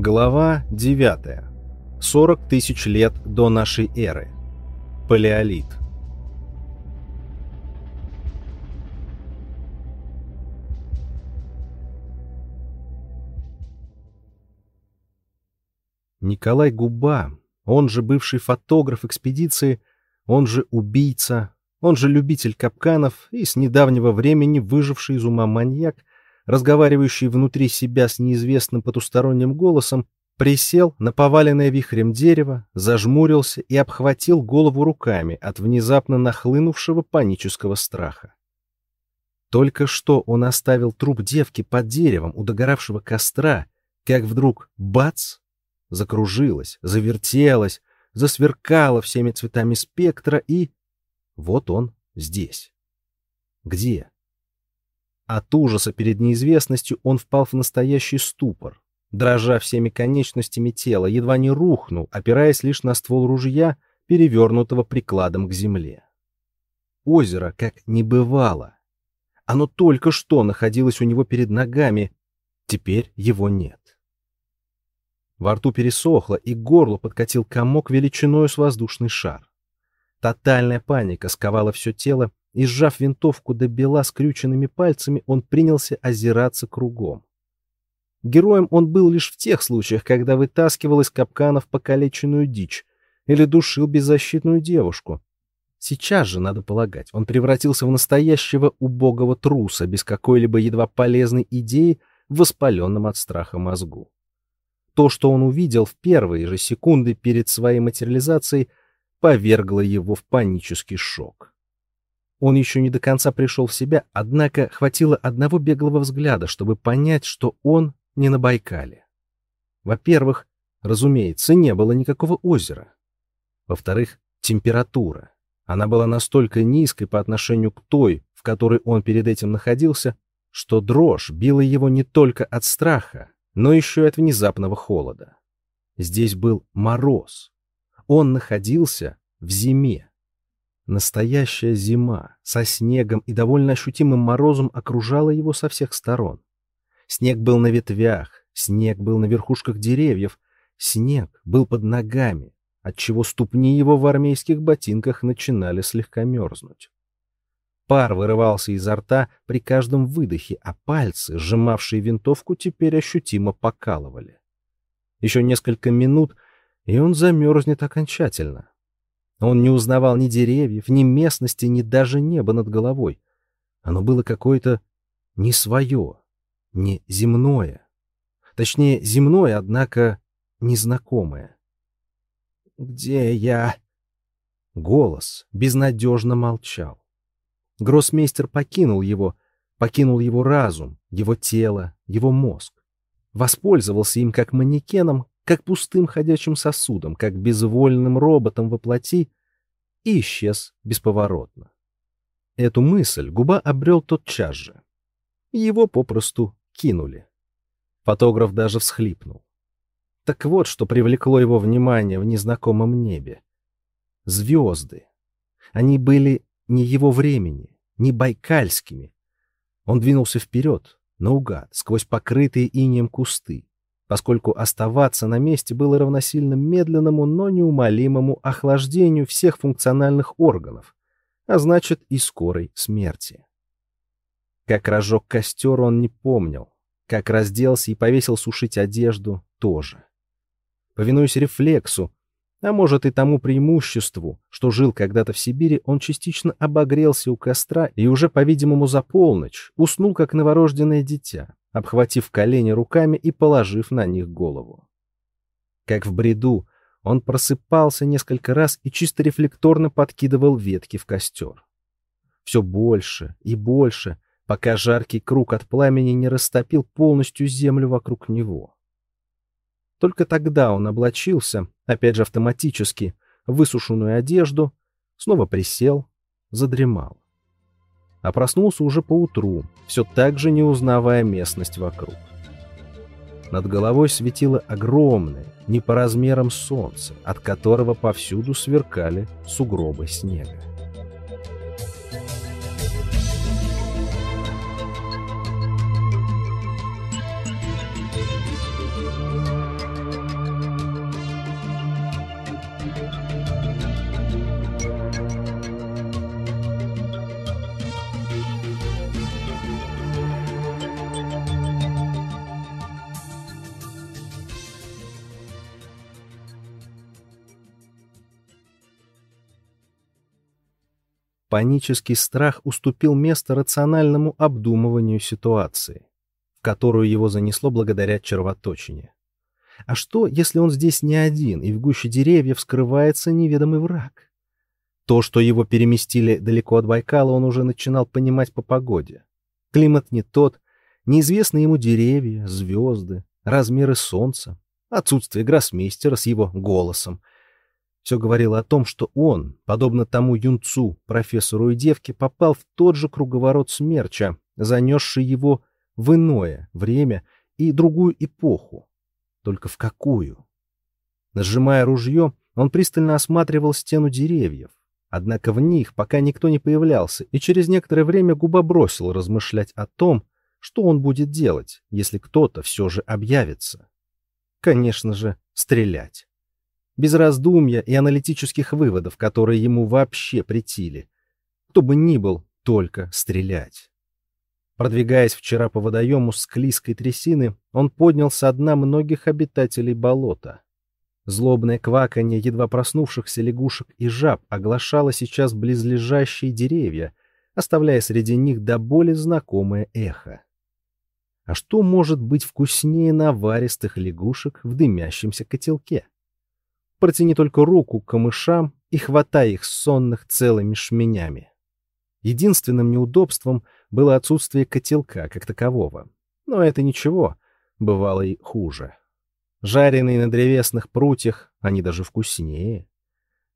Глава 9. 40 тысяч лет до нашей эры. Палеолит. Николай Губа, он же бывший фотограф экспедиции, он же убийца, он же любитель капканов и с недавнего времени выживший из ума маньяк, разговаривающий внутри себя с неизвестным потусторонним голосом, присел на поваленное вихрем дерево, зажмурился и обхватил голову руками от внезапно нахлынувшего панического страха. Только что он оставил труп девки под деревом у догоравшего костра, как вдруг бац! Закружилась, завертелась, засверкала всеми цветами спектра и... Вот он здесь. Где? От ужаса перед неизвестностью он впал в настоящий ступор. Дрожа всеми конечностями тела, едва не рухнул, опираясь лишь на ствол ружья, перевернутого прикладом к земле. Озеро как не бывало. Оно только что находилось у него перед ногами, теперь его нет. Во рту пересохло, и к горлу подкатил комок величиною с воздушный шар. Тотальная паника сковала все тело, и, сжав винтовку до бела скрюченными пальцами, он принялся озираться кругом. Героем он был лишь в тех случаях, когда вытаскивал из капканов покалеченную дичь или душил беззащитную девушку. Сейчас же, надо полагать, он превратился в настоящего убогого труса без какой-либо едва полезной идеи в воспаленном от страха мозгу. То, что он увидел в первые же секунды перед своей материализацией, повергло его в панический шок. Он еще не до конца пришел в себя, однако хватило одного беглого взгляда, чтобы понять, что он не на Байкале. Во-первых, разумеется, не было никакого озера. Во-вторых, температура. Она была настолько низкой по отношению к той, в которой он перед этим находился, что дрожь била его не только от страха, но еще и от внезапного холода. Здесь был мороз. Он находился в зиме. Настоящая зима со снегом и довольно ощутимым морозом окружала его со всех сторон. Снег был на ветвях, снег был на верхушках деревьев, снег был под ногами, отчего ступни его в армейских ботинках начинали слегка мерзнуть. Пар вырывался изо рта при каждом выдохе, а пальцы, сжимавшие винтовку, теперь ощутимо покалывали. Еще несколько минут, и он замерзнет окончательно. Он не узнавал ни деревьев, ни местности, ни даже неба над головой. Оно было какое-то не свое, не земное. Точнее, земное, однако незнакомое. «Где я?» Голос безнадежно молчал. Гроссмейстер покинул его, покинул его разум, его тело, его мозг. Воспользовался им как манекеном, как пустым ходячим сосудом, как безвольным роботом во плоти, и исчез бесповоротно. Эту мысль Губа обрел тотчас же. Его попросту кинули. Фотограф даже всхлипнул. Так вот, что привлекло его внимание в незнакомом небе. Звезды. Они были не его времени, не байкальскими. Он двинулся вперед, наугад, сквозь покрытые инеем кусты, поскольку оставаться на месте было равносильно медленному, но неумолимому охлаждению всех функциональных органов, а значит и скорой смерти. Как разжег костер, он не помнил, как разделся и повесил сушить одежду тоже. Повинуясь рефлексу, а может и тому преимуществу, что жил когда-то в Сибири, он частично обогрелся у костра и уже, по-видимому, за полночь уснул, как новорожденное дитя, обхватив колени руками и положив на них голову. Как в бреду, он просыпался несколько раз и чисто рефлекторно подкидывал ветки в костер. Все больше и больше, пока жаркий круг от пламени не растопил полностью землю вокруг него. Только тогда он облачился, опять же автоматически, высушенную одежду, снова присел, задремал. А проснулся уже поутру, все так же не узнавая местность вокруг. Над головой светило огромное, не по размерам солнце, от которого повсюду сверкали сугробы снега. Панический страх уступил место рациональному обдумыванию ситуации, в которую его занесло благодаря червоточине. А что, если он здесь не один, и в гуще деревьев скрывается неведомый враг? То, что его переместили далеко от Байкала, он уже начинал понимать по погоде. Климат не тот, неизвестны ему деревья, звезды, размеры солнца, отсутствие гроссмейстера с его голосом. Все говорило о том, что он, подобно тому юнцу, профессору и девке, попал в тот же круговорот смерча, занесший его в иное время и другую эпоху. Только в какую? Нажимая ружье, он пристально осматривал стену деревьев. Однако в них пока никто не появлялся, и через некоторое время Губа бросил размышлять о том, что он будет делать, если кто-то все же объявится. Конечно же, стрелять. Без раздумья и аналитических выводов, которые ему вообще притили. Кто бы ни был, только стрелять. Продвигаясь вчера по водоему склизкой трясины, он поднял со дна многих обитателей болота. Злобное кваканье едва проснувшихся лягушек и жаб оглашало сейчас близлежащие деревья, оставляя среди них до боли знакомое эхо. А что может быть вкуснее наваристых лягушек в дымящемся котелке? Протяни только руку к камышам и хватай их сонных целыми шменями. Единственным неудобством было отсутствие котелка как такового. Но это ничего, бывало и хуже. Жареные на древесных прутьях, они даже вкуснее.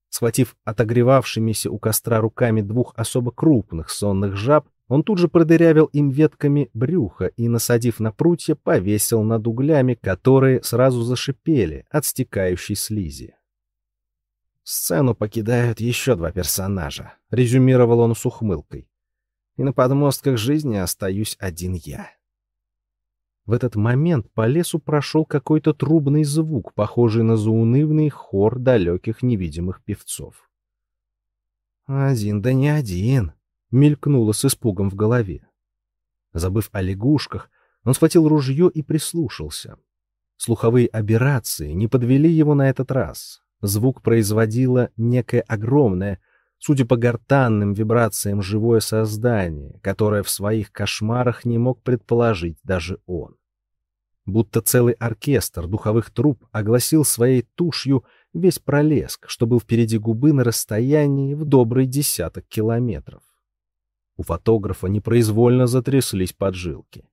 Схватив отогревавшимися у костра руками двух особо крупных сонных жаб, он тут же продырявил им ветками брюха и, насадив на прутья, повесил над углями, которые сразу зашипели от стекающей слизи. Сцену покидают еще два персонажа, резюмировал он с ухмылкой. И на подмостках жизни остаюсь один я. В этот момент по лесу прошел какой-то трубный звук, похожий на заунывный хор далеких невидимых певцов. «Один да не один», — мелькнуло с испугом в голове. Забыв о лягушках, он схватил ружье и прислушался. Слуховые аберрации не подвели его на этот раз. Звук производило некое огромное, судя по гортанным вибрациям, живое создание, которое в своих кошмарах не мог предположить даже он. Будто целый оркестр духовых труб огласил своей тушью весь пролеск, что был впереди губы на расстоянии в добрый десяток километров. У фотографа непроизвольно затряслись поджилки.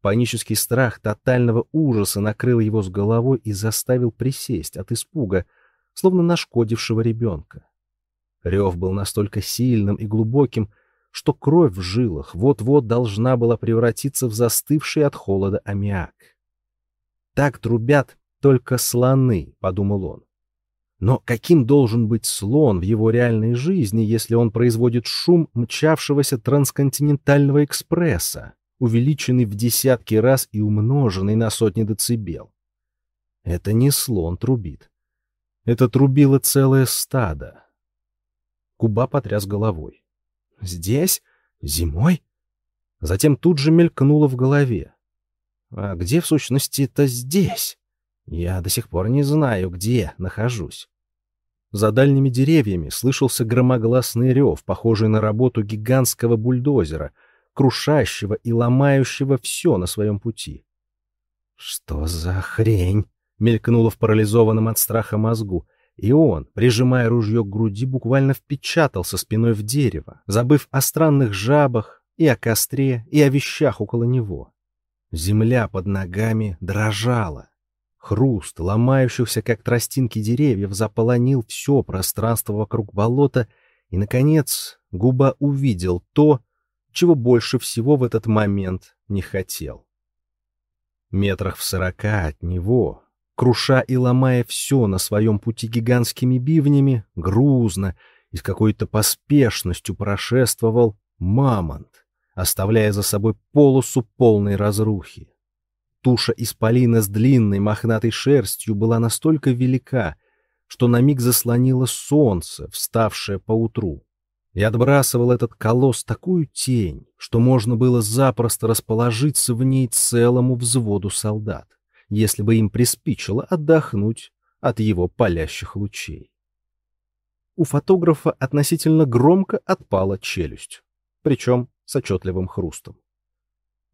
Панический страх тотального ужаса накрыл его с головой и заставил присесть от испуга, словно нашкодившего ребенка. Рев был настолько сильным и глубоким, что кровь в жилах вот-вот должна была превратиться в застывший от холода аммиак. Так трубят только слоны, подумал он. Но каким должен быть слон в его реальной жизни, если он производит шум мчавшегося трансконтинентального экспресса, увеличенный в десятки раз и умноженный на сотни децибел? Это не слон трубит. Это трубило целое стадо. Куба потряс головой. Здесь? Зимой? Затем тут же мелькнуло в голове. А где, в сущности-то, здесь? Я до сих пор не знаю, где нахожусь. За дальними деревьями слышался громогласный рев, похожий на работу гигантского бульдозера, крушащего и ломающего все на своем пути. «Что за хрень?» мелькнуло в парализованном от страха мозгу, и он, прижимая ружье к груди, буквально впечатался спиной в дерево, забыв о странных жабах и о костре, и о вещах около него. Земля под ногами дрожала. Хруст ломающихся, как тростинки деревьев, заполонил все пространство вокруг болота, и, наконец, Губа увидел то, чего больше всего в этот момент не хотел. Метрах в сорока от него, круша и ломая все на своем пути гигантскими бивнями, грузно и с какой-то поспешностью прошествовал мамонт, оставляя за собой полосу полной разрухи. Туша исполина с длинной мохнатой шерстью была настолько велика, что на миг заслонило солнце, вставшее поутру, и отбрасывал этот колосс такую тень, что можно было запросто расположиться в ней целому взводу солдат если бы им приспичило отдохнуть от его палящих лучей. у фотографа относительно громко отпала челюсть, причем с отчетливым хрустом.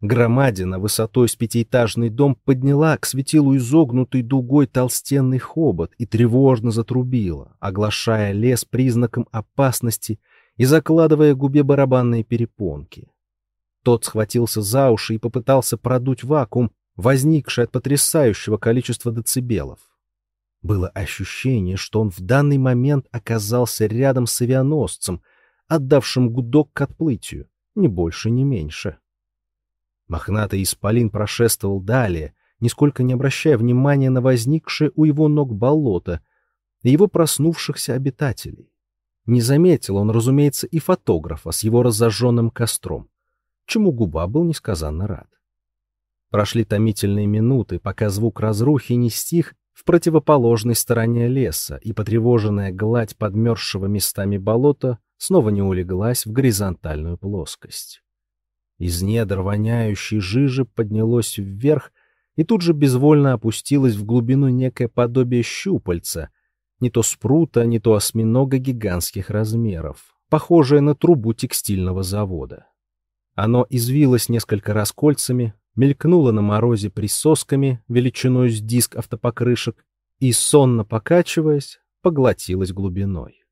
Громадина высотой с пятиэтажный дом подняла к светилу изогнутой дугой толстенный хобот и тревожно затрубила, оглашая лес признаком опасности и закладывая губе барабанные перепонки. Тот схватился за уши и попытался продуть вакуум, возникший от потрясающего количества децибелов. Было ощущение, что он в данный момент оказался рядом с авианосцем, отдавшим гудок к отплытию, ни больше, ни меньше. Мохнатый исполин прошествовал далее, нисколько не обращая внимания на возникшее у его ног болото и его проснувшихся обитателей. Не заметил он, разумеется, и фотографа с его разожженным костром, чему губа был несказанно рад. Прошли томительные минуты, пока звук разрухи не стих в противоположной стороне леса, и потревоженная гладь подмерзшего местами болота снова не улеглась в горизонтальную плоскость. Из недр воняющей жижи поднялось вверх и тут же безвольно опустилось в глубину некое подобие щупальца, не то спрута, не то осьминога гигантских размеров, похожее на трубу текстильного завода. Оно извилось несколько раз кольцами, мелькнуло на морозе присосками величиной с диск автопокрышек и, сонно покачиваясь, поглотилось глубиной.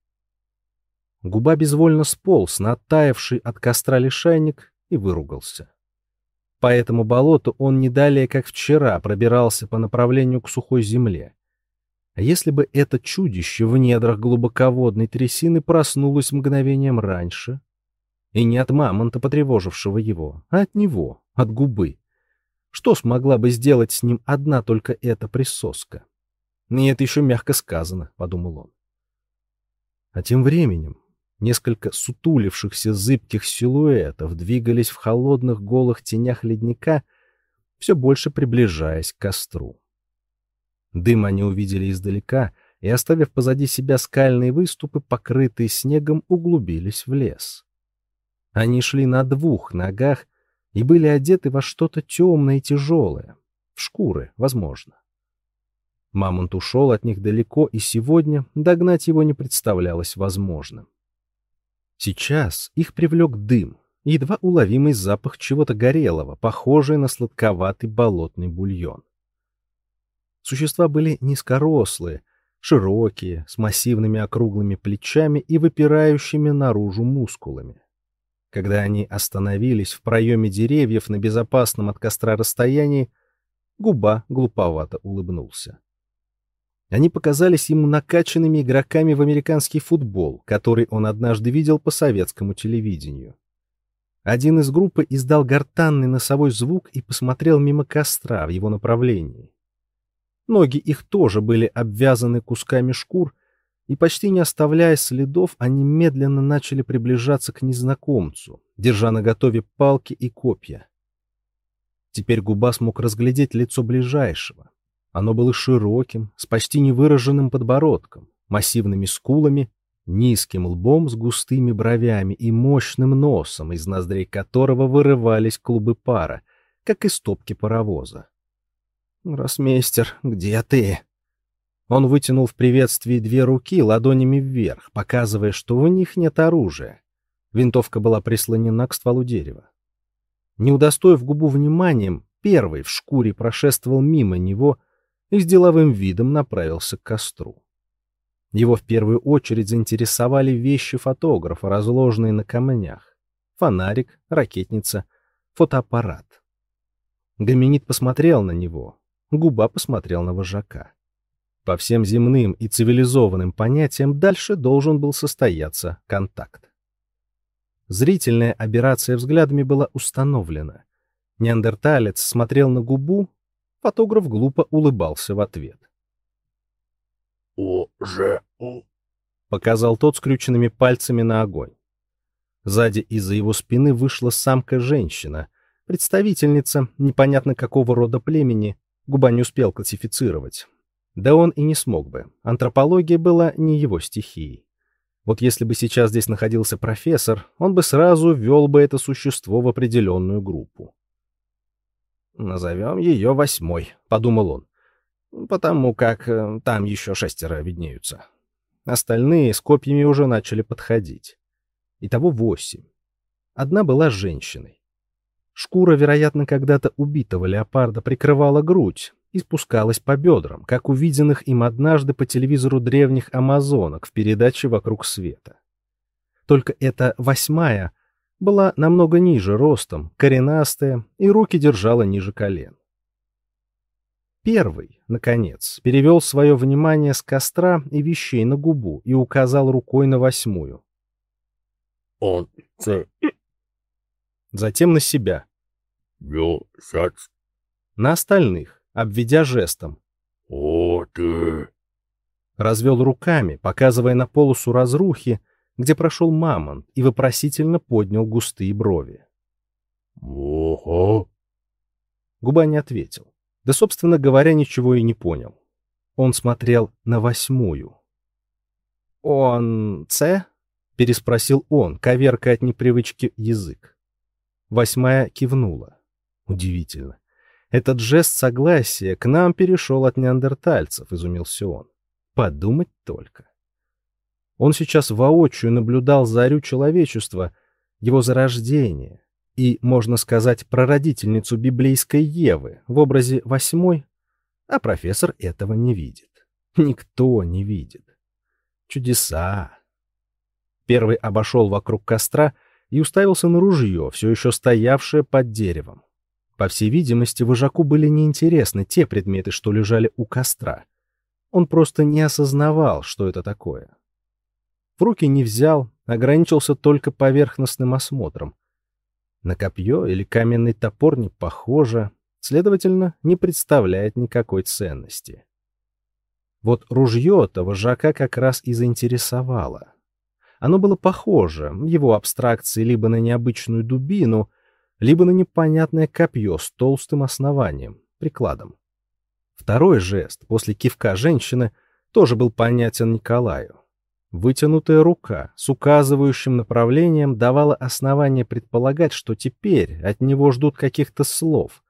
Губа безвольно сполз на оттаявший от костра лишайник и выругался. По этому болоту он не далее, как вчера, пробирался по направлению к сухой земле. А если бы это чудище в недрах глубоководной трясины проснулось мгновением раньше? И не от мамонта, потревожившего его, а от него, от губы. Что смогла бы сделать с ним одна только эта присоска? И это еще мягко сказано, — подумал он. А тем временем Несколько сутулившихся зыбких силуэтов двигались в холодных голых тенях ледника, все больше приближаясь к костру. Дым они увидели издалека и, оставив позади себя скальные выступы, покрытые снегом, углубились в лес. Они шли на двух ногах и были одеты во что-то темное и тяжелое, в шкуры, возможно. Мамонт ушел от них далеко, и сегодня догнать его не представлялось возможным. Сейчас их привлек дым, едва уловимый запах чего-то горелого, похожий на сладковатый болотный бульон. Существа были низкорослые, широкие, с массивными округлыми плечами и выпирающими наружу мускулами. Когда они остановились в проеме деревьев на безопасном от костра расстоянии, губа глуповато улыбнулся. Они показались ему накачанными игроками в американский футбол, который он однажды видел по советскому телевидению. Один из группы издал гортанный носовой звук и посмотрел мимо костра в его направлении. Ноги их тоже были обвязаны кусками шкур, и почти не оставляя следов, они медленно начали приближаться к незнакомцу, держа наготове палки и копья. Теперь Губа смог разглядеть лицо ближайшего, оно было широким, с почти невыраженным подбородком, массивными скулами, низким лбом с густыми бровями и мощным носом, из ноздрей которого вырывались клубы пара, как из топки паровоза. «Росмейстер, где ты?» Он вытянул в приветствии две руки ладонями вверх, показывая, что в них нет оружия. Винтовка была прислонена к стволу дерева. Не удостоив губу вниманием, первый в шкуре прошествовал мимо него, и с деловым видом направился к костру. Его в первую очередь заинтересовали вещи фотографа, разложенные на камнях. Фонарик, ракетница, фотоаппарат. Гоминид посмотрел на него, губа посмотрел на вожака. По всем земным и цивилизованным понятиям дальше должен был состояться контакт. Зрительная операция взглядами была установлена. Неандерталец смотрел на губу, Фотограф глупо улыбался в ответ. «У-же-у», — показал тот скрюченными пальцами на огонь. Сзади из-за его спины вышла самка-женщина, представительница непонятно какого рода племени, губа не успел классифицировать. Да он и не смог бы. Антропология была не его стихией. Вот если бы сейчас здесь находился профессор, он бы сразу ввел бы это существо в определенную группу. «Назовем ее восьмой», — подумал он, — «потому как э, там еще шестеро виднеются. Остальные с копьями уже начали подходить. Итого восемь. Одна была женщиной. Шкура, вероятно, когда-то убитого леопарда прикрывала грудь и спускалась по бедрам, как увиденных им однажды по телевизору древних амазонок в передаче «Вокруг света». Только эта восьмая была намного ниже ростом, коренастая и руки держала ниже колен. Первый, наконец, перевел свое внимание с костра и вещей на губу и указал рукой на восьмую. Он це Затем на себя, місяць. на остальных, обведя жестом. О, ти. Развел руками, показывая на полосу разрухи, где прошел мамонт, и вопросительно поднял густые брови. Ого. Губа не ответил. Да, собственно говоря, ничего и не понял. Он смотрел на восьмую. «Он... Ц?» — переспросил он, коверкая от непривычки язык. Восьмая кивнула. Удивительно. Этот жест согласия к нам перешел от неандертальцев, изумился он. Подумать только. Он сейчас воочию наблюдал зарю человечества, его зарождение, и, можно сказать, прародительницу библейской Евы в образе восьмой, а профессор этого не видит. Никто не видит. Чудеса. Первый обошел вокруг костра и уставился на ружье, все еще стоявшее под деревом. По всей видимости, вожаку были неинтересны те предметы, что лежали у костра. Он просто не осознавал, что это такое. В руки не взял, ограничился только поверхностным осмотром. На копье или каменный топор не похоже, следовательно, не представляет никакой ценности. Вот ружье-то вожака как раз и заинтересовало. Оно было похоже, его абстракции либо на необычную дубину, либо на непонятное копье с толстым основанием, прикладом. Второй жест после кивка женщины тоже был понятен Николаю. Вытянутая рука с указывающим направлением давала основание предполагать, что теперь от него ждут каких-то слов.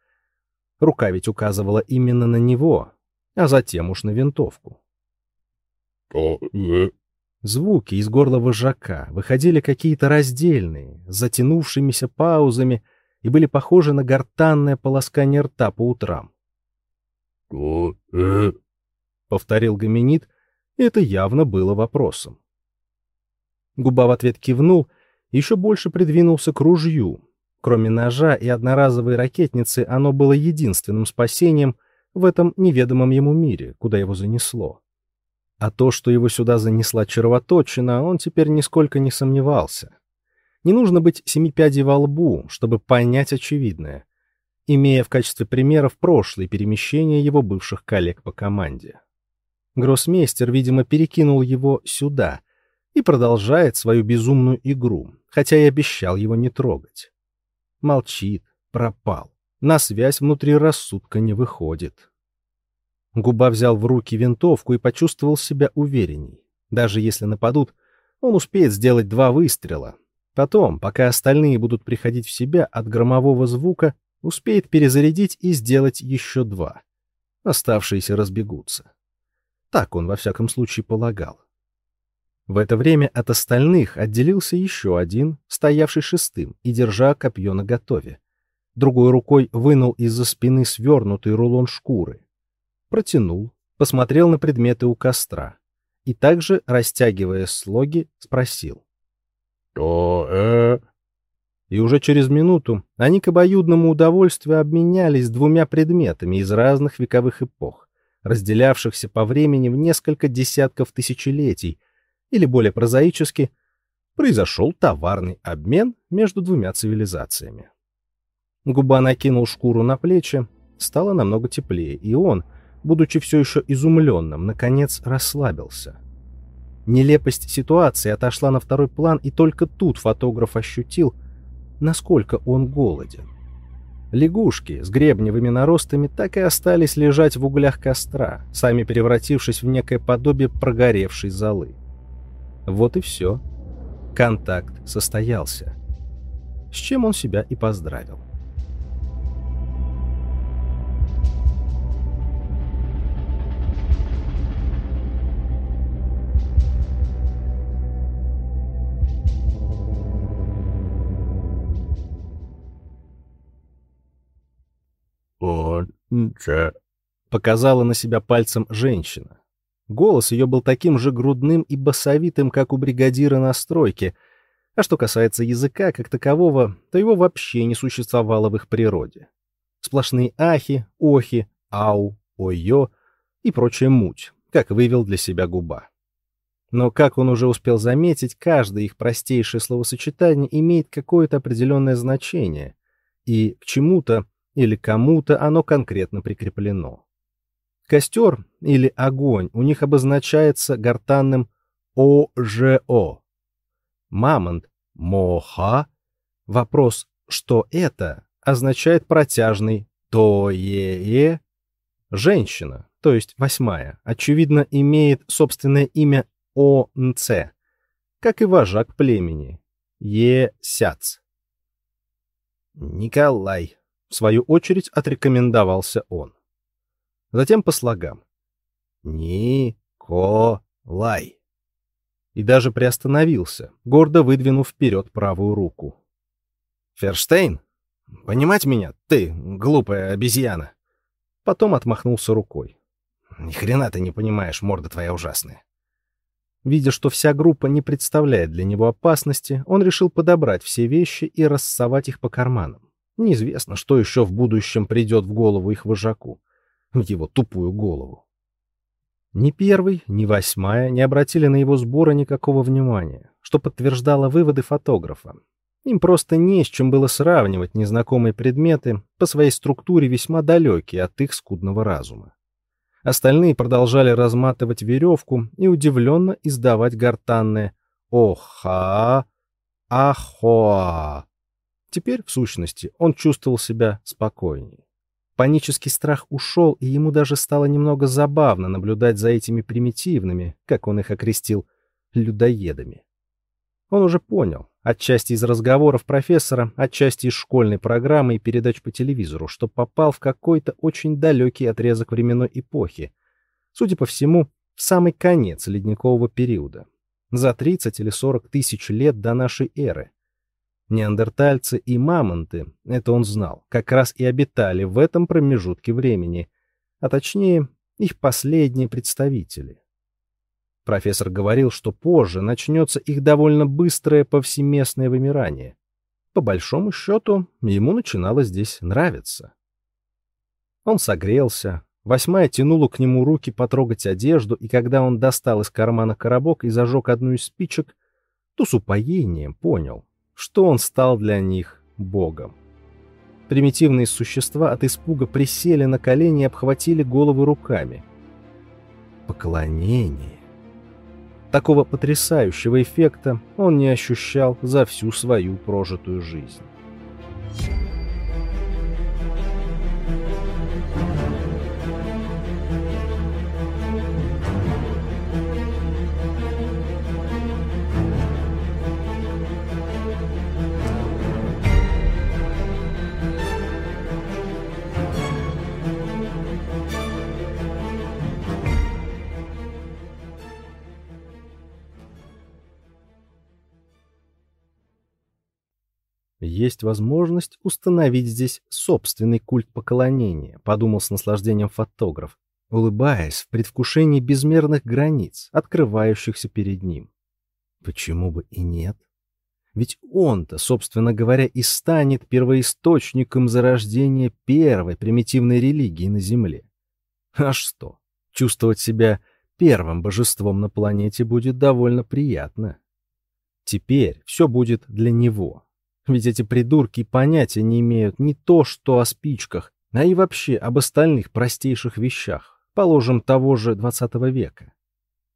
Рука ведь указывала именно на него, а затем уж на винтовку. То е. Звуки из горла вожака выходили какие-то раздельные, с затянувшимися паузами и были похожи на гортанное полоскание рта по утрам. Е. — повторил гоминид, это явно было вопросом. Губа в ответ кивнул еще больше придвинулся к ружью. Кроме ножа и одноразовой ракетницы, оно было единственным спасением в этом неведомом ему мире, куда его занесло. А то, что его сюда занесла червоточина, он теперь нисколько не сомневался. Не нужно быть семипядей во лбу, чтобы понять очевидное, имея в качестве примеров прошлые перемещения его бывших коллег по команде. Гроссмейстер, видимо, перекинул его сюда и продолжает свою безумную игру, хотя и обещал его не трогать. Молчит, пропал. На связь внутри рассудка не выходит. Губа взял в руки винтовку и почувствовал себя уверенней. Даже если нападут, он успеет сделать два выстрела. Потом, пока остальные будут приходить в себя от громового звука, успеет перезарядить и сделать еще два. Оставшиеся разбегутся. Так он во всяком случае полагал. В это время от остальных отделился еще один, стоявший шестым и держа копье наготове. Другой рукой вынул из-за спины свернутый рулон шкуры. Протянул, посмотрел на предметы у костра и также, растягивая слоги, спросил. То е. И уже через минуту они к обоюдному удовольствию обменялись двумя предметами из разных вековых эпох разделявшихся по времени в несколько десятков тысячелетий, или более прозаически, произошел товарный обмен между двумя цивилизациями. Губа накинул шкуру на плечи, стало намного теплее, и он, будучи все еще изумленным, наконец расслабился. Нелепость ситуации отошла на второй план, и только тут фотограф ощутил, насколько он голоден. Лягушки с гребневыми наростами так и остались лежать в углях костра, сами превратившись в некое подобие прогоревшей золы. Вот и все. Контакт состоялся. С чем он себя и поздравил. Показала на себя пальцем женщина. Голос ее был таким же грудным и басовитым, как у бригадира на стройке, а что касается языка как такового, то его вообще не существовало в их природе. Сплошные ахи, охи, ау, ой-ё и прочая муть, как вывел для себя губа. Но, как он уже успел заметить, каждое их простейшее словосочетание имеет какое-то определенное значение, и к чему-то или кому-то оно конкретно прикреплено. Костер или огонь у них обозначается гортанным ОЖО. Мамонт — моха. Вопрос «что это?» означает протяжный то-е-е. Женщина, то есть восьмая, очевидно, имеет собственное имя ОНЦ, как и вожак племени Е-сяц. Николай, в свою очередь, отрекомендовался он. Затем по слогам. Николай. И даже приостановился, гордо выдвинув вперед правую руку. Ферштейн, понимать меня, ты, глупая обезьяна. Потом отмахнулся рукой. Ни хрена ты не понимаешь, морда твоя ужасная. Видя, что вся группа не представляет для него опасности, он решил подобрать все вещи и рассовать их по карманам. Неизвестно, что еще в будущем придет в голову их вожаку. Его тупую голову. Ни первый, ни восьмая не обратили на его сборы никакого внимания, что подтверждало выводы фотографа. Им просто не с чем было сравнивать незнакомые предметы, по своей структуре весьма далекие от их скудного разума. Остальные продолжали разматывать веревку и удивленно издавать гортанное «Оха! Ахоа!». Теперь, в сущности, он чувствовал себя спокойнее. Панический страх ушел, и ему даже стало немного забавно наблюдать за этими примитивными, как он их окрестил, людоедами. Он уже понял, отчасти из разговоров профессора, отчасти из школьной программы и передач по телевизору, что попал в какой-то очень далекий отрезок временной эпохи, судя по всему, в самый конец ледникового периода, за 30 или 40 тысяч лет до нашей эры. Неандертальцы и мамонты, это он знал, как раз и обитали в этом промежутке времени, а точнее, их последние представители. Профессор говорил, что позже начнется их довольно быстрое повсеместное вымирание. По большому счету, ему начинало здесь нравиться. Он согрелся, восьмая тянула к нему руки потрогать одежду, и когда он достал из кармана коробок и зажег одну из спичек, то с упоением понял, что он стал для них богом. Примитивные существа от испуга присели на колени и обхватили головы руками. Поклонение. Такого потрясающего эффекта он не ощущал за всю свою прожитую жизнь. Есть возможность установить здесь собственный культ поклонения, подумал с наслаждением фотограф, улыбаясь в предвкушении безмерных границ, открывающихся перед ним. Почему бы и нет? Ведь он-то, собственно говоря, и станет первоисточником зарождения первой примитивной религии на Земле. А что? Чувствовать себя первым божеством на планете будет довольно приятно. Теперь все будет для него, ведь эти придурки понятия не имеют не то что о спичках, а и вообще об остальных простейших вещах, положим, того же 20 века.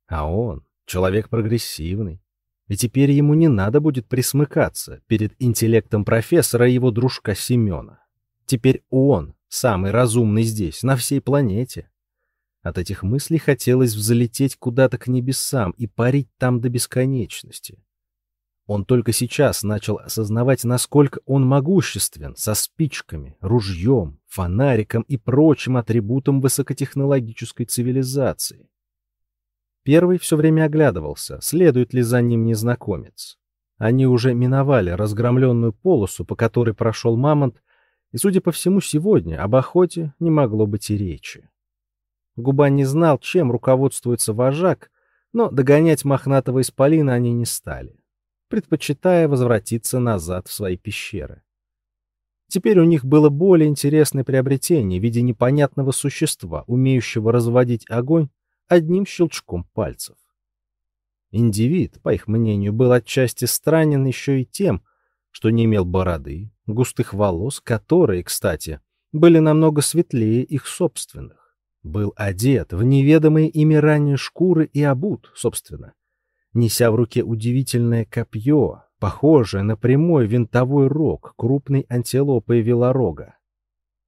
А он — человек прогрессивный. И теперь ему не надо будет присмыкаться перед интеллектом профессора и его дружка Семена. Теперь он самый разумный здесь, на всей планете. От этих мыслей хотелось взлететь куда-то к небесам и парить там до бесконечности. Он только сейчас начал осознавать, насколько он могуществен со спичками, ружьем, фонариком и прочим атрибутом высокотехнологической цивилизации. Первый все время оглядывался, следует ли за ним незнакомец. Они уже миновали разгромленную полосу, по которой прошел мамонт, И, судя по всему, сегодня об охоте не могло быть и речи. Губа не знал, чем руководствуется вожак, но догонять мохнатого исполина они не стали, предпочитая возвратиться назад в свои пещеры. Теперь у них было более интересное приобретение в виде непонятного существа, умеющего разводить огонь одним щелчком пальцев. Индивид, по их мнению, был отчасти странен еще и тем, что не имел бороды, густых волос, которые, кстати, были намного светлее их собственных. Был одет в неведомые ими ранее шкуры и обут, собственно, неся в руке удивительное копье, похожее на прямой винтовой рог крупной антилопы велорога.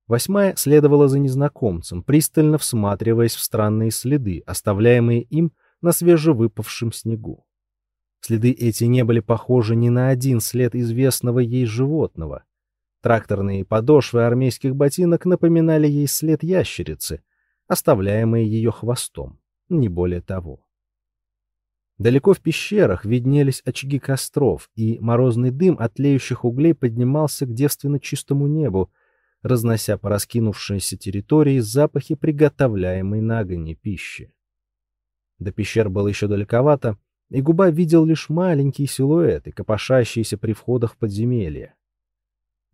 Восьмая следовала за незнакомцем, пристально всматриваясь в странные следы, оставляемые им на свежевыпавшем снегу. Следы эти не были похожи ни на один след известного ей животного. Тракторные подошвы армейских ботинок напоминали ей след ящерицы, оставляемый ее хвостом, не более того. Далеко в пещерах виднелись очаги костров, и морозный дым от тлеющих углей поднимался к девственно чистому небу, разнося по раскинувшейся территории запахи приготовляемой на огне пищи. До пещер было еще далековато, и Губа видел лишь маленькие силуэты, копошащиеся при входах в подземелье.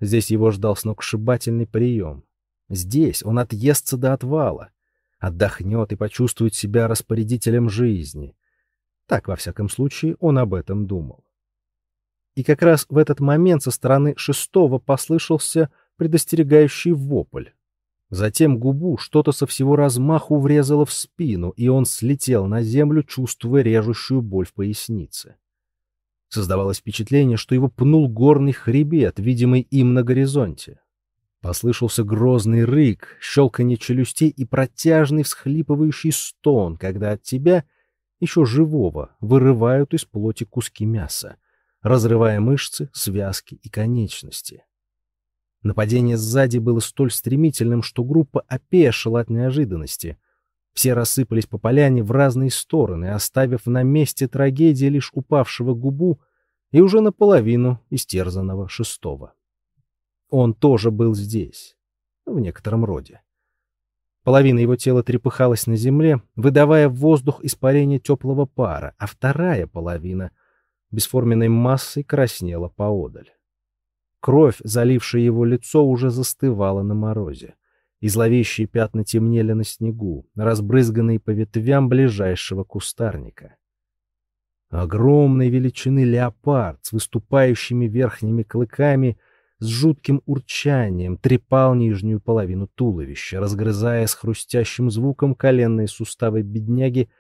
Здесь его ждал сногсшибательный прием. Здесь он отъестся до отвала, отдохнет и почувствует себя распорядителем жизни. Так, во всяком случае, он об этом думал. И как раз в этот момент со стороны шестого послышался предостерегающий вопль. Затем губу что-то со всего размаху врезало в спину, и он слетел на землю, чувствуя режущую боль в пояснице. Создавалось впечатление, что его пнул горный хребет, видимый им на горизонте. Послышался грозный рык, щелканье челюстей и протяжный всхлипывающий стон, когда от тебя, еще живого, вырывают из плоти куски мяса, разрывая мышцы, связки и конечности. Нападение сзади было столь стремительным, что группа опешила от неожиданности. Все рассыпались по поляне в разные стороны, оставив на месте трагедии лишь упавшего губу и уже наполовину истерзанного шестого. Он тоже был здесь, в некотором роде. Половина его тела трепыхалась на земле, выдавая в воздух испарение теплого пара, а вторая половина бесформенной массой краснела поодаль. Кровь, залившая его лицо, уже застывала на морозе, и зловещие пятна темнели на снегу, разбрызганные по ветвям ближайшего кустарника. Огромной величины леопард с выступающими верхними клыками с жутким урчанием трепал нижнюю половину туловища, разгрызая с хрустящим звуком коленные суставы бедняги,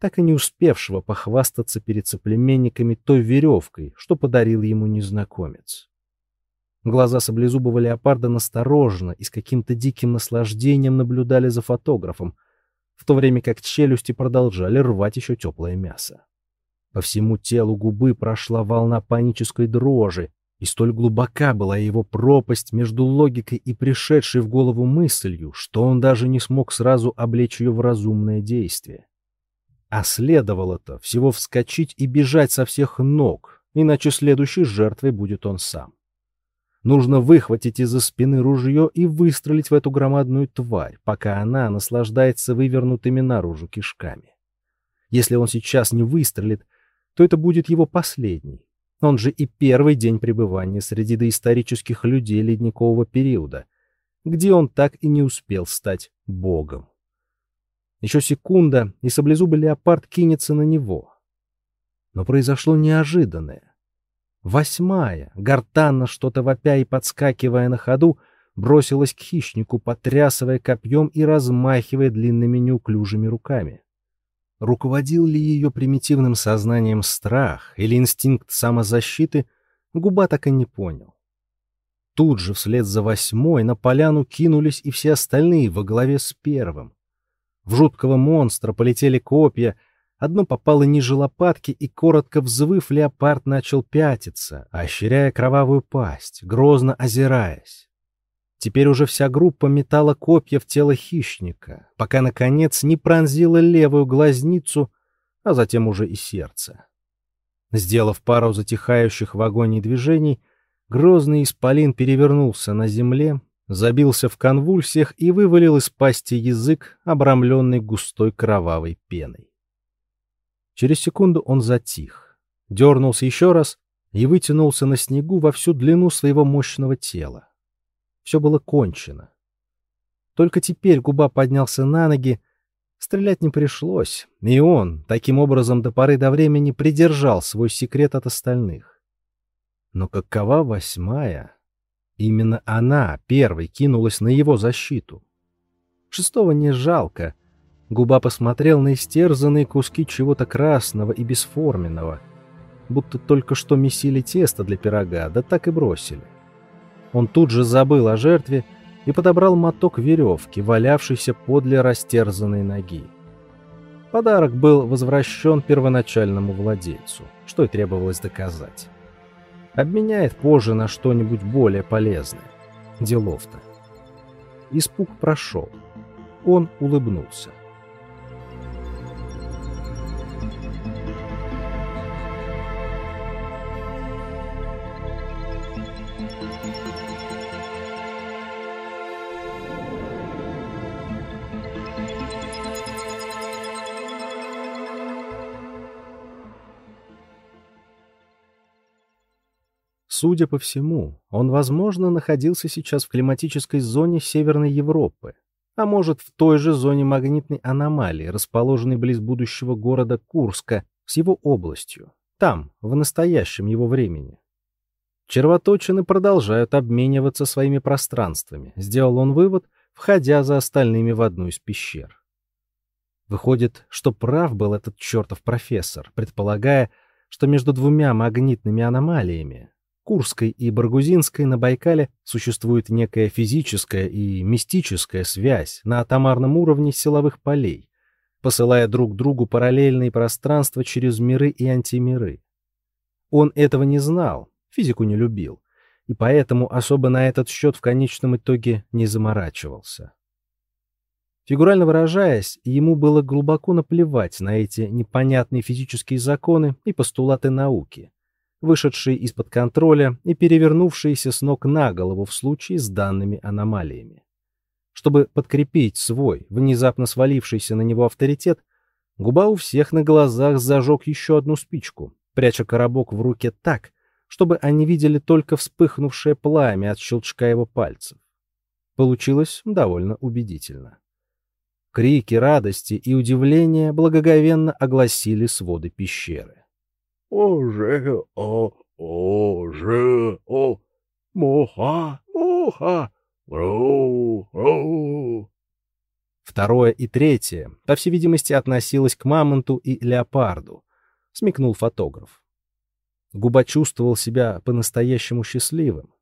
так и не успевшего похвастаться перед соплеменниками той веревкой, что подарил ему незнакомец. Глаза саблезубого леопарда настороженно и с каким-то диким наслаждением наблюдали за фотографом, в то время как челюсти продолжали рвать еще теплое мясо. По всему телу губы прошла волна панической дрожи, и столь глубока была его пропасть между логикой и пришедшей в голову мыслью, что он даже не смог сразу облечь ее в разумное действие. А следовало-то всего вскочить и бежать со всех ног, иначе следующей жертвой будет он сам. Нужно выхватить из-за спины ружье и выстрелить в эту громадную тварь, пока она наслаждается вывернутыми наружу кишками. Если он сейчас не выстрелит, то это будет его последний. Он же и первый день пребывания среди доисторических людей ледникового периода, где он так и не успел стать богом. Еще секунда, и саблезубый леопард кинется на него. Но произошло неожиданное. Восьмая, гортанно что-то вопя и подскакивая на ходу, бросилась к хищнику, потрясывая копьем и размахивая длинными неуклюжими руками. Руководил ли ее примитивным сознанием страх или инстинкт самозащиты, губа так и не понял. Тут же вслед за восьмой на поляну кинулись и все остальные во главе с первым. В жуткого монстра полетели копья — Одно попало ниже лопатки, и, коротко взвыв, леопард начал пятиться, ощеряя кровавую пасть, грозно озираясь. Теперь уже вся группа метала копья в тело хищника, пока, наконец, не пронзила левую глазницу, а затем уже и сердце. Сделав пару затихающих в агонии движений, грозный исполин перевернулся на земле, забился в конвульсиях и вывалил из пасти язык, обрамленный густой кровавой пеной. Через секунду он затих, дернулся еще раз и вытянулся на снегу во всю длину своего мощного тела. Все было кончено. Только теперь губа поднялся на ноги, стрелять не пришлось, и он, таким образом, до поры до времени придержал свой секрет от остальных. Но какова восьмая? Именно она первой кинулась на его защиту. Шестого не жалко. Губа посмотрел на истерзанные куски чего-то красного и бесформенного, будто только что месили тесто для пирога, да так и бросили. Он тут же забыл о жертве и подобрал моток веревки, валявшийся подле растерзанной ноги. Подарок был возвращен первоначальному владельцу, что и требовалось доказать. Обменяет позже на что-нибудь более полезное. Делов-то. Испуг прошел. Он улыбнулся. Судя по всему, он, возможно, находился сейчас в климатической зоне Северной Европы, а может, в той же зоне магнитной аномалии, расположенной близ будущего города Курска с его областью, там, в настоящем его времени. Червоточины продолжают обмениваться своими пространствами, сделал он вывод, входя за остальными в одну из пещер. Выходит, что прав был этот чертов профессор, предполагая, что между двумя магнитными аномалиями Курской и Баргузинской на Байкале существует некая физическая и мистическая связь на атомарном уровне силовых полей, посылая друг другу параллельные пространства через миры и антимиры. Он этого не знал, физику не любил, и поэтому особо на этот счет в конечном итоге не заморачивался. Фигурально выражаясь, ему было глубоко наплевать на эти непонятные физические законы и постулаты науки, вышедшие из-под контроля и перевернувшиеся с ног на голову в случае с данными аномалиями. Чтобы подкрепить свой, внезапно свалившийся на него авторитет, губа у всех на глазах зажег еще одну спичку, пряча коробок в руке так, чтобы они видели только вспыхнувшее пламя от щелчка его пальцев. Получилось довольно убедительно. Крики радости и удивления благоговенно огласили своды пещеры. Оже, о, оже, о, муха, муха, ру, ру. Второе и третье, по всей видимости, относилось к мамонту и леопарду, смекнул фотограф. Губа чувствовал себя по-настоящему счастливым.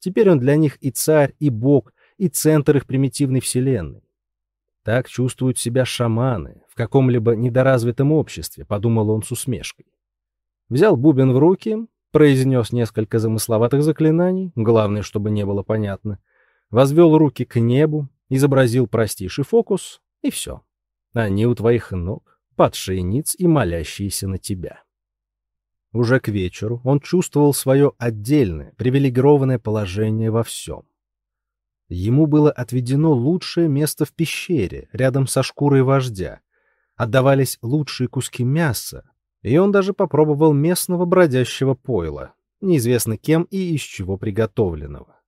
Теперь он для них и царь, и бог, и центр их примитивной вселенной. Так чувствуют себя шаманы в каком-либо недоразвитом обществе, подумал он с усмешкой взял бубен в руки, произнес несколько замысловатых заклинаний, главное, чтобы не было понятно, возвел руки к небу, изобразил простейший фокус, и все. Они у твоих ног, подшейниц и молящиеся на тебя. Уже к вечеру он чувствовал свое отдельное, привилегированное положение во всем. Ему было отведено лучшее место в пещере, рядом со шкурой вождя. Отдавались лучшие куски мяса, и он даже попробовал местного бродящего пойла, неизвестно кем и из чего приготовленного.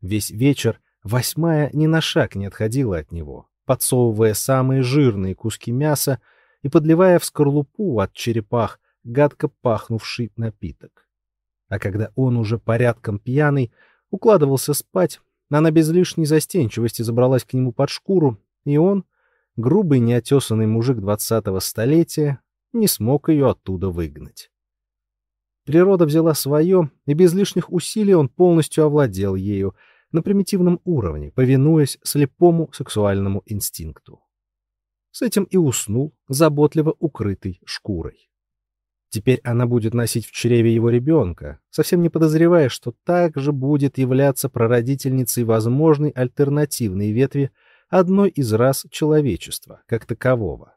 Весь вечер восьмая ни на шаг не отходила от него, подсовывая самые жирные куски мяса и подливая в скорлупу от черепах гадко пахнувший напиток. А когда он уже порядком пьяный укладывался спать, она без лишней застенчивости забралась к нему под шкуру, и он, грубый неотесанный мужик двадцатого столетия, не смог ее оттуда выгнать. Природа взяла свое, и без лишних усилий он полностью овладел ею на примитивном уровне, повинуясь слепому сексуальному инстинкту. С этим и уснул, заботливо укрытый шкурой. Теперь она будет носить в чреве его ребенка, совсем не подозревая, что также будет являться прародительницей возможной альтернативной ветви одной из рас человечества, как такового.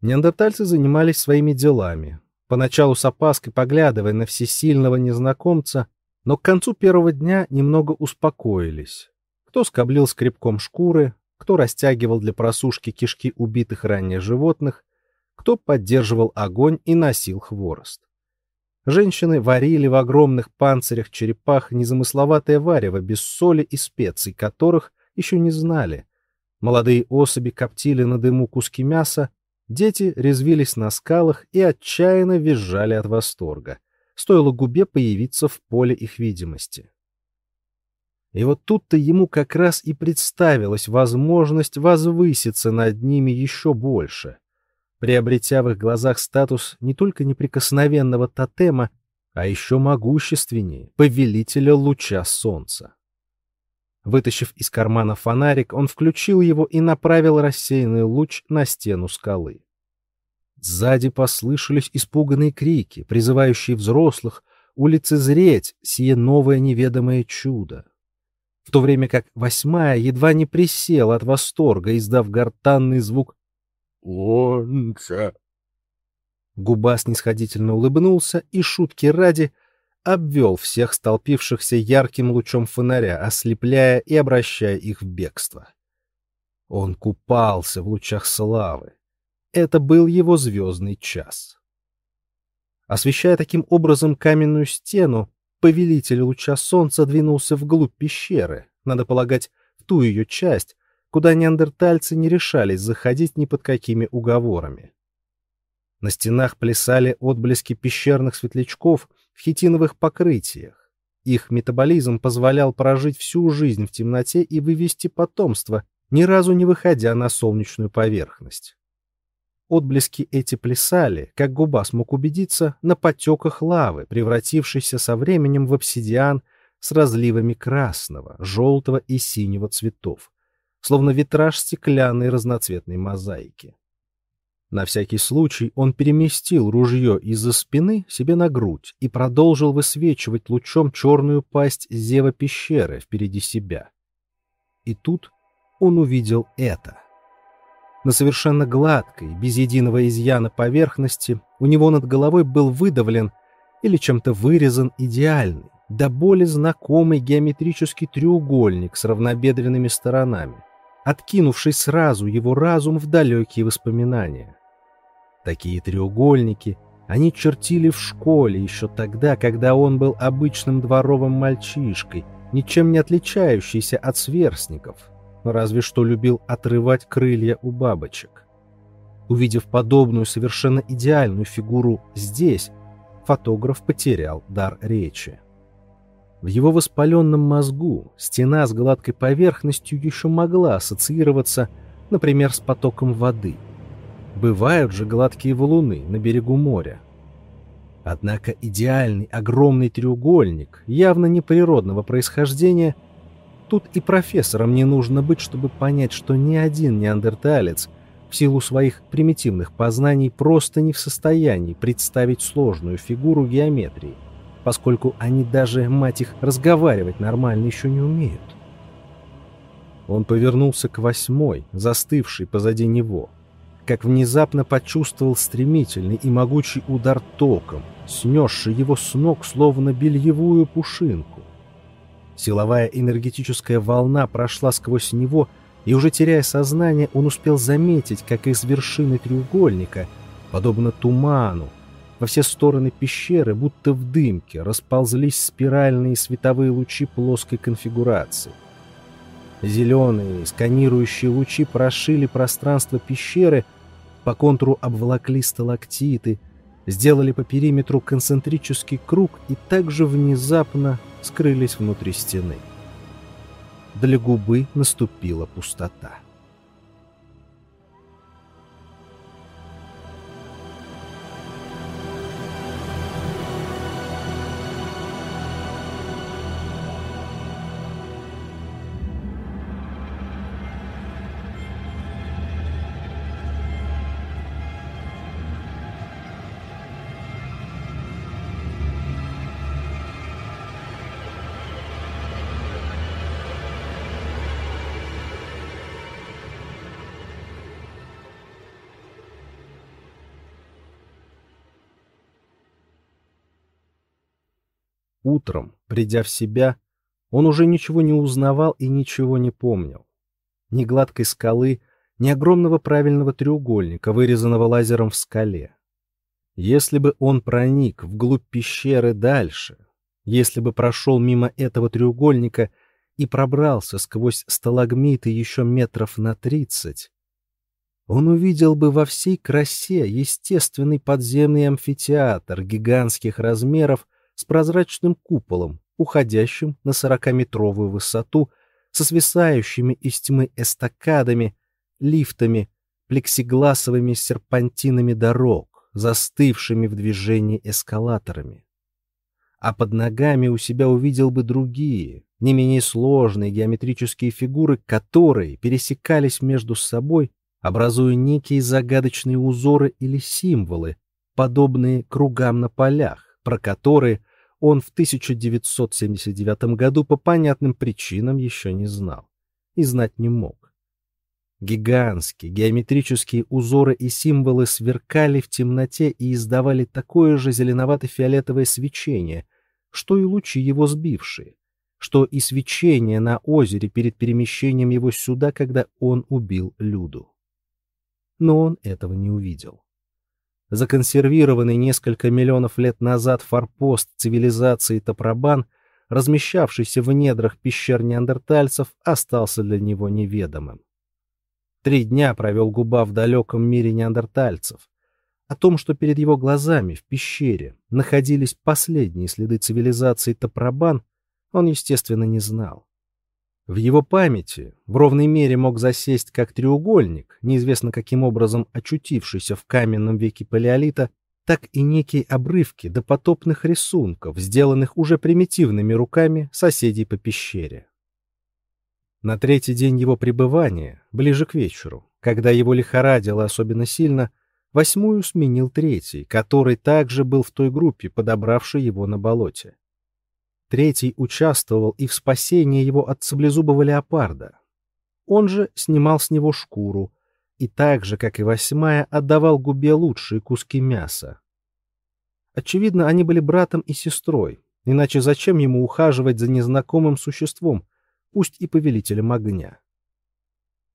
Неандертальцы занимались своими делами, поначалу с опаской поглядывая на всесильного незнакомца, но к концу первого дня немного успокоились кто скоблил скребком шкуры, кто растягивал для просушки кишки убитых ранее животных, кто поддерживал огонь и носил хворост. Женщины варили в огромных панцирях черепах незамысловатое варево без соли и специй, которых еще не знали. Молодые особи коптили на дыму куски мяса, дети резвились на скалах и отчаянно визжали от восторга. Стоило губе появиться в поле их видимости. И вот тут-то ему как раз и представилась возможность возвыситься над ними еще больше приобретя в их глазах статус не только неприкосновенного тотема, а еще могущественнее, повелителя луча солнца. Вытащив из кармана фонарик, он включил его и направил рассеянный луч на стену скалы. Сзади послышались испуганные крики, призывающие взрослых улицезреть сие новое неведомое чудо. В то время как восьмая едва не присела от восторга, издав гортанный звук Онца. Губа снисходительно улыбнулся и, шутки ради, обвел всех столпившихся ярким лучом фонаря, ослепляя и обращая их в бегство. Он купался в лучах славы. Это был его звездный час. Освещая таким образом каменную стену, повелитель луча солнца двинулся вглубь пещеры, надо полагать, в ту ее часть, куда неандертальцы не решались заходить ни под какими уговорами. На стенах плясали отблески пещерных светлячков в хитиновых покрытиях. Их метаболизм позволял прожить всю жизнь в темноте и вывести потомство, ни разу не выходя на солнечную поверхность. Отблески эти плясали, как губа смог убедиться, на потеках лавы, превратившейся со временем в обсидиан с разливами красного, желтого и синего цветов, словно витраж стеклянной разноцветной мозаики. На всякий случай он переместил ружье из-за спины себе на грудь и продолжил высвечивать лучом черную пасть зева пещеры впереди себя. И тут он увидел это. На совершенно гладкой, без единого изъяна поверхности у него над головой был выдавлен или чем-то вырезан идеальный, до боли знакомый геометрический треугольник с равнобедренными сторонами откинувший сразу его разум в далекие воспоминания. Такие треугольники они чертили в школе еще тогда, когда он был обычным дворовым мальчишкой, ничем не отличающийся от сверстников, разве что любил отрывать крылья у бабочек. Увидев подобную совершенно идеальную фигуру здесь, фотограф потерял дар речи. В его воспаленном мозгу стена с гладкой поверхностью еще могла ассоциироваться, например, с потоком воды. Бывают же гладкие валуны на берегу моря. Однако идеальный огромный треугольник, явно неприродного происхождения, тут и профессорам не нужно быть, чтобы понять, что ни один неандерталец в силу своих примитивных познаний просто не в состоянии представить сложную фигуру геометрии – поскольку они даже, мать их, разговаривать нормально еще не умеют. Он повернулся к восьмой, застывшей позади него, как внезапно почувствовал стремительный и могучий удар током, снесший его с ног словно бельевую пушинку. Силовая энергетическая волна прошла сквозь него, и уже теряя сознание, он успел заметить, как из вершины треугольника, подобно туману, во все стороны пещеры, будто в дымке, расползлись спиральные световые лучи плоской конфигурации. Зеленые сканирующие лучи прошили пространство пещеры, по контуру обволокли сталактиты, сделали по периметру концентрический круг и также внезапно скрылись внутри стены. Для губы наступила пустота. Утром, придя в себя, Он уже ничего не узнавал и ничего не помнил. Ни гладкой скалы, ни огромного правильного треугольника, вырезанного лазером в скале. Если бы он проник вглубь пещеры дальше, если бы прошел мимо этого треугольника и пробрался сквозь сталагмиты еще метров на тридцать, он увидел бы во всей красе естественный подземный амфитеатр гигантских размеров с прозрачным куполом, уходящим на сорокаметровую высоту, со свисающими из тьмы эстакадами, лифтами, плексигласовыми серпантинами дорог, застывшими в движении эскалаторами. А под ногами у себя увидел бы другие, не менее сложные геометрические фигуры, которые пересекались между собой, образуя некие загадочные узоры или символы, подобные кругам на полях, про которые он в 1979 году по понятным причинам еще не знал и знать не мог. Гигантские геометрические узоры и символы сверкали в темноте и издавали такое же зеленовато-фиолетовое свечение, что и лучи его сбившие, что и свечение на озере перед перемещением его сюда, когда он убил Люду. Но он этого не увидел законсервированный несколько миллионов лет назад форпост цивилизации Топробан, размещавшийся в недрах пещер неандертальцев, остался для него неведомым. Три дня провел Губа в далеком мире неандертальцев. О том, что перед его глазами в пещере находились последние следы цивилизации Топробан, он, естественно, не знал. В его памяти в ровной мере мог засесть как треугольник, неизвестно каким образом очутившийся в каменном веке палеолита, так и некие обрывки допотопных рисунков, сделанных уже примитивными руками соседей по пещере. На третий день его пребывания, ближе к вечеру, когда его лихорадило особенно сильно, восьмую сменил третий, который также был в той группе, подобравшей его на болоте. Третий участвовал и в спасении его от саблезубого леопарда. Он же снимал с него шкуру и так же, как и восьмая, отдавал губе лучшие куски мяса. Очевидно, они были братом и сестрой, иначе зачем ему ухаживать за незнакомым существом, пусть и повелителем огня?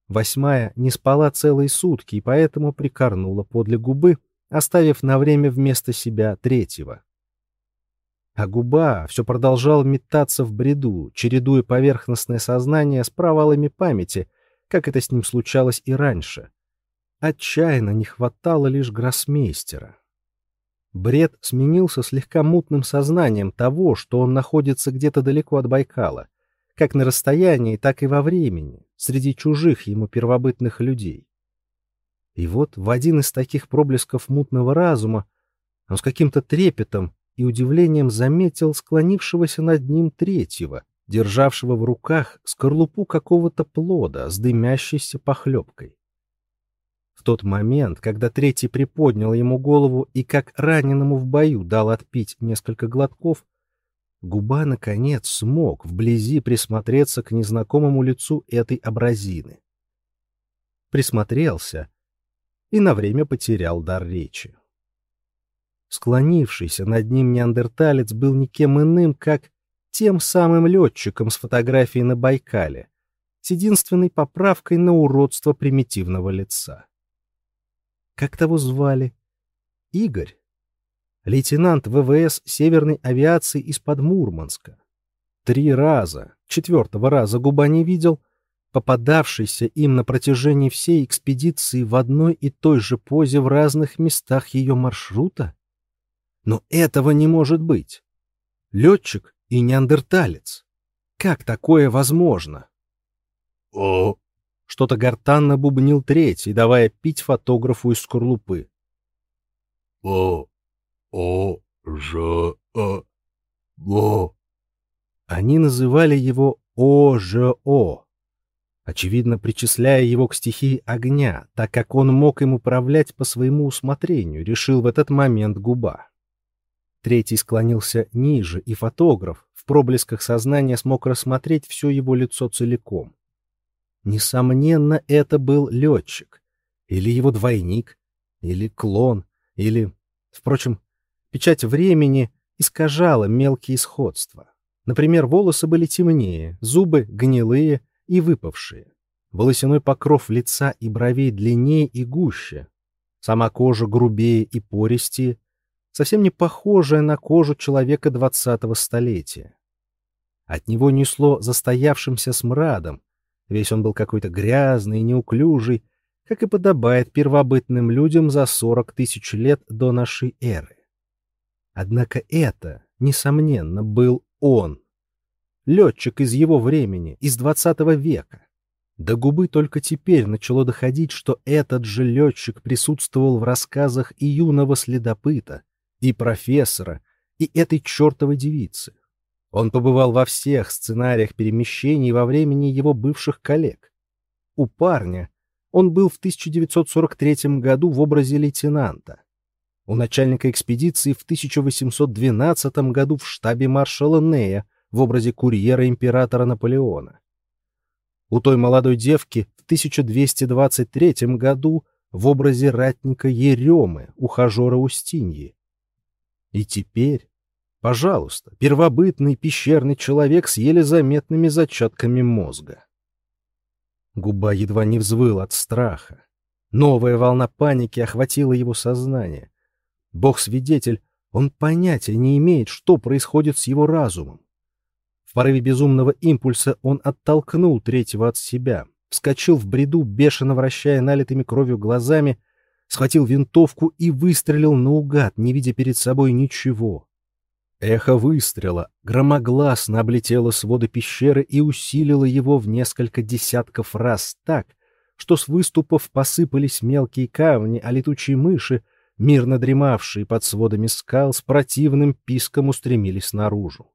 Восьмая не спала целые сутки и поэтому прикорнула подле губы, оставив на время вместо себя третьего а губа все продолжал метаться в бреду, чередуя поверхностное сознание с провалами памяти, как это с ним случалось и раньше. Отчаянно не хватало лишь гроссмейстера. Бред сменился слегка мутным сознанием того, что он находится где-то далеко от Байкала, как на расстоянии, так и во времени, среди чужих ему первобытных людей. И вот в один из таких проблесков мутного разума он с каким-то трепетом и удивлением заметил склонившегося над ним третьего, державшего в руках скорлупу какого-то плода с дымящейся похлебкой. В тот момент, когда третий приподнял ему голову и как раненому в бою дал отпить несколько глотков, губа, наконец, смог вблизи присмотреться к незнакомому лицу этой абразины. Присмотрелся и на время потерял дар речи. Склонившийся над ним неандерталец был никем иным, как тем самым летчиком с фотографией на Байкале, с единственной поправкой на уродство примитивного лица. Как того звали? Игорь. Лейтенант ВВС Северной авиации из-под Мурманска. Три раза, четвертого раза губа не видел, попадавшийся им на протяжении всей экспедиции в одной и той же позе в разных местах ее маршрута? Но этого не может быть. Летчик и неандерталец. Как такое возможно? О! Что-то гортанно бубнил третий, давая пить фотографу из скорлупы. О! О! Ж! А! О! Они называли его ОЖО, очевидно, причисляя его к стихии огня, так как он мог им управлять по своему усмотрению, решил в этот момент губа. Третий склонился ниже, и фотограф в проблесках сознания смог рассмотреть все его лицо целиком. Несомненно, это был летчик, или его двойник, или клон, или... Впрочем, печать времени искажала мелкие сходства. Например, волосы были темнее, зубы гнилые и выпавшие. Волосяной покров лица и бровей длиннее и гуще. Сама кожа грубее и пористее, совсем не похожая на кожу человека двадцатого столетия. От него несло застоявшимся смрадом, весь он был какой-то грязный и неуклюжий, как и подобает первобытным людям за сорок тысяч лет до нашей эры. Однако это, несомненно, был он. Летчик из его времени, из двадцатого века. До губы только теперь начало доходить, что этот же летчик присутствовал в рассказах и юного следопыта, и профессора, и этой чертовой девицы. Он побывал во всех сценариях перемещений во времени его бывших коллег. У парня он был в 1943 году в образе лейтенанта. У начальника экспедиции в 1812 году в штабе маршала Нея в образе курьера императора Наполеона. У той молодой девки в 1223 году в образе ратника Еремы, ухажера Устиньи. И теперь, пожалуйста, первобытный пещерный человек с еле заметными зачатками мозга. Губа едва не взвыл от страха. Новая волна паники охватила его сознание. Бог-свидетель, он понятия не имеет, что происходит с его разумом. В порыве безумного импульса он оттолкнул третьего от себя, вскочил в бреду, бешено вращая налитыми кровью глазами, схватил винтовку и выстрелил наугад, не видя перед собой ничего. Эхо выстрела громогласно облетело своды пещеры и усилило его в несколько десятков раз так, что с выступов посыпались мелкие камни, а летучие мыши, мирно дремавшие под сводами скал, с противным писком устремились наружу.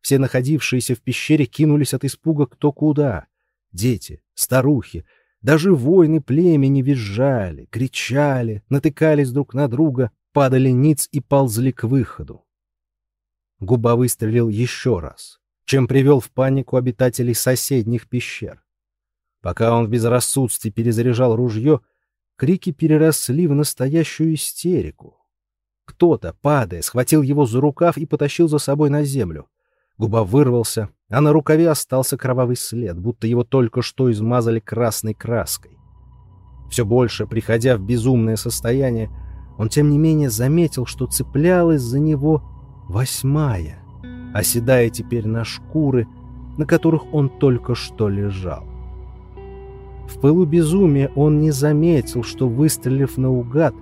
Все находившиеся в пещере кинулись от испуга кто куда. Дети, старухи, даже воины племени визжали, кричали, натыкались друг на друга, падали ниц и ползли к выходу. Губа выстрелил еще раз, чем привел в панику обитателей соседних пещер. Пока он в безрассудстве перезаряжал ружье, крики переросли в настоящую истерику. Кто-то, падая, схватил его за рукав и потащил за собой на землю. Губа вырвался, а на рукаве остался кровавый след, будто его только что измазали красной краской. Все больше, приходя в безумное состояние, он тем не менее заметил, что цеплялась за него восьмая, оседая теперь на шкуры, на которых он только что лежал. В пылу безумия он не заметил, что, выстрелив наугад,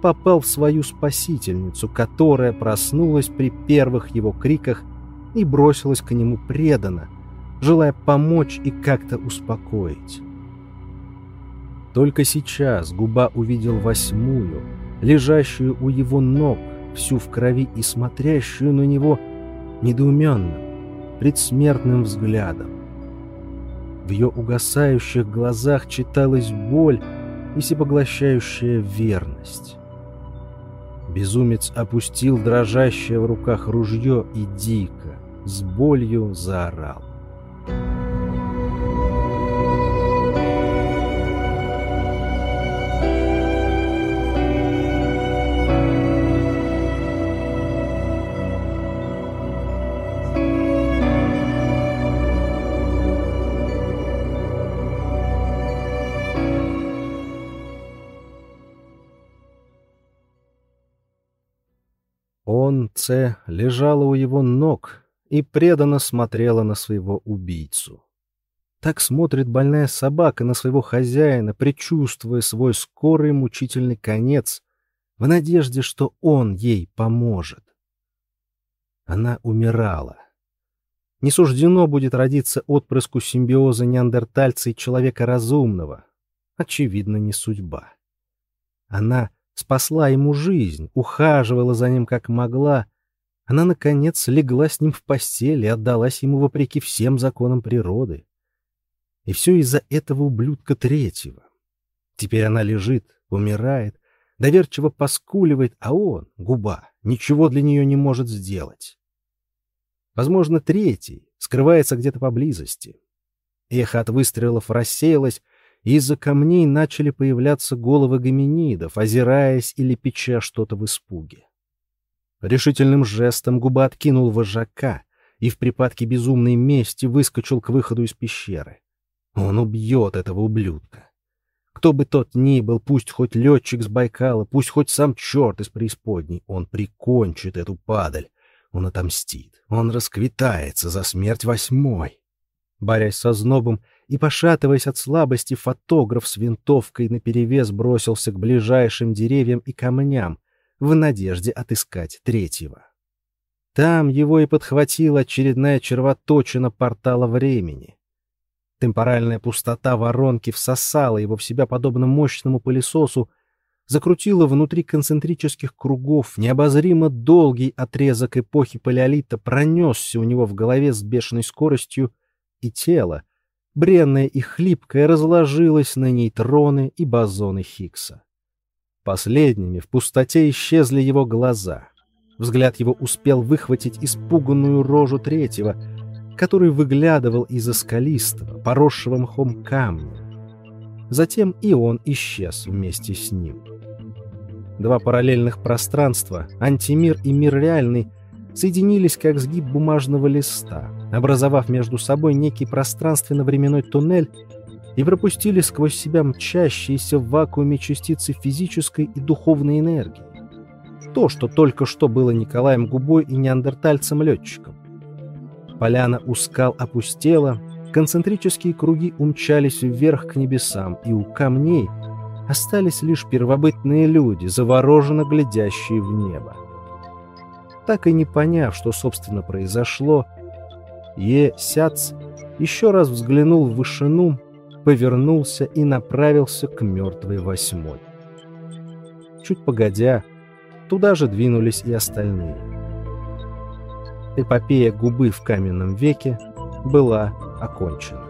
попал в свою спасительницу, которая проснулась при первых его криках и бросилась к нему преданно, желая помочь и как-то успокоить. Только сейчас губа увидел восьмую, лежащую у его ног, всю в крови и смотрящую на него недоуменным, предсмертным взглядом. В ее угасающих глазах читалась боль и всепоглощающая верность. Безумец опустил дрожащее в руках ружье и дико, с болью заорал. Он, Ц, лежала у его ног и преданно смотрела на своего убийцу. Так смотрит больная собака на своего хозяина, предчувствуя свой скорый мучительный конец, в надежде, что он ей поможет. Она умирала. Не суждено будет родиться отпрыску симбиоза неандертальца и человека разумного. Очевидно, не судьба. Она спасла ему жизнь, ухаживала за ним как могла. Она, наконец, легла с ним в постель и отдалась ему вопреки всем законам природы. И все из-за этого ублюдка третьего. Теперь она лежит, умирает, доверчиво поскуливает, а он, губа, ничего для нее не может сделать. Возможно, третий скрывается где-то поблизости. Эхо от выстрелов рассеялось, из-за камней начали появляться головы гоминидов, озираясь или печа что-то в испуге. Решительным жестом губа откинул вожака и в припадке безумной мести выскочил к выходу из пещеры. Он убьет этого ублюдка. Кто бы тот ни был, пусть хоть летчик с Байкала, пусть хоть сам черт из преисподней, он прикончит эту падаль. Он отомстит. Он расквитается за смерть восьмой. Борясь со знобом и пошатываясь от слабости, фотограф с винтовкой наперевес бросился к ближайшим деревьям и камням в надежде отыскать третьего. Там его и подхватила очередная червоточина портала времени. Темпоральная пустота воронки всосала его в себя подобно мощному пылесосу, закрутила внутри концентрических кругов, необозримо долгий отрезок эпохи палеолита пронесся у него в голове с бешеной скоростью, и тело, бренное и хлипкое, разложилось на нейтроны и бозоны Хиггса. Последними в пустоте исчезли его глаза. Взгляд его успел выхватить испуганную рожу третьего — который выглядывал из-за скалистого, поросшего мхом камня. Затем и он исчез вместе с ним. Два параллельных пространства, антимир и мир реальный, соединились как сгиб бумажного листа, образовав между собой некий пространственно-временной туннель и пропустили сквозь себя мчащиеся в вакууме частицы физической и духовной энергии. То, что только что было Николаем Губой и неандертальцем-летчиком. Поляна у скал опустела, концентрические круги умчались вверх к небесам, и у камней остались лишь первобытные люди, завороженно глядящие в небо. Так и не поняв, что, собственно, произошло, Е. Сяц еще раз взглянул в вышину, повернулся и направился к мертвой восьмой. Чуть погодя, туда же двинулись и остальные эпопея губы в каменном веке была окончена.